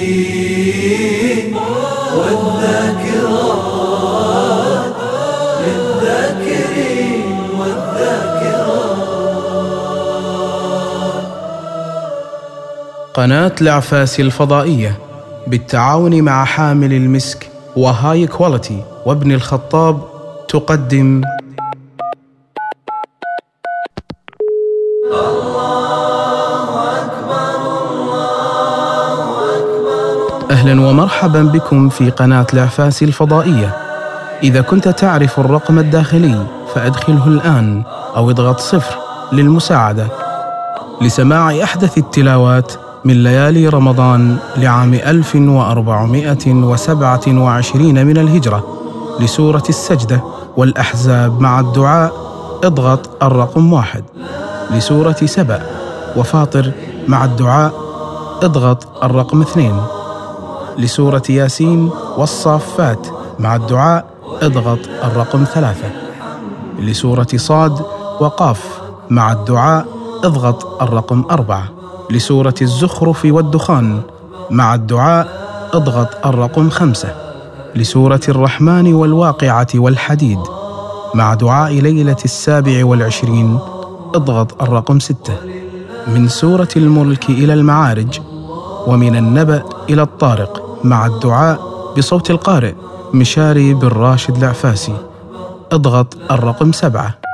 للذاكرين والذاكرات للذاكرين والذاكرات. قناة العفاس الفضائية بالتعاون مع حامل المسك وهاي كواليتي وابن الخطاب تقدم أهلا ومرحبا بكم في قناة العفاس الفضائية. إذا كنت تعرف الرقم الداخلي فأدخله الآن أو اضغط صفر للمساعدة. لسماع أحدث التلاوات من ليالي رمضان لعام 1427 من الهجرة لسورة السجدة والأحزاب مع الدعاء اضغط الرقم واحد. لسورة سبأ وفاطر مع الدعاء اضغط الرقم اثنين. لسورة ياسين والصافات مع الدعاء اضغط الرقم ثلاثة. لسورة صاد وقاف مع الدعاء اضغط الرقم أربعة. لسورة الزخرف والدخان مع الدعاء اضغط الرقم خمسة. لسورة الرحمن والواقعة والحديد مع دعاء ليلة السابع والعشرين اضغط الرقم ستة. من سورة الملك إلى المعارج ومن النبأ إلى الطارق مع الدعاء بصوت القارئ مشاري بن راشد العفاسي. اضغط الرقم سبعة.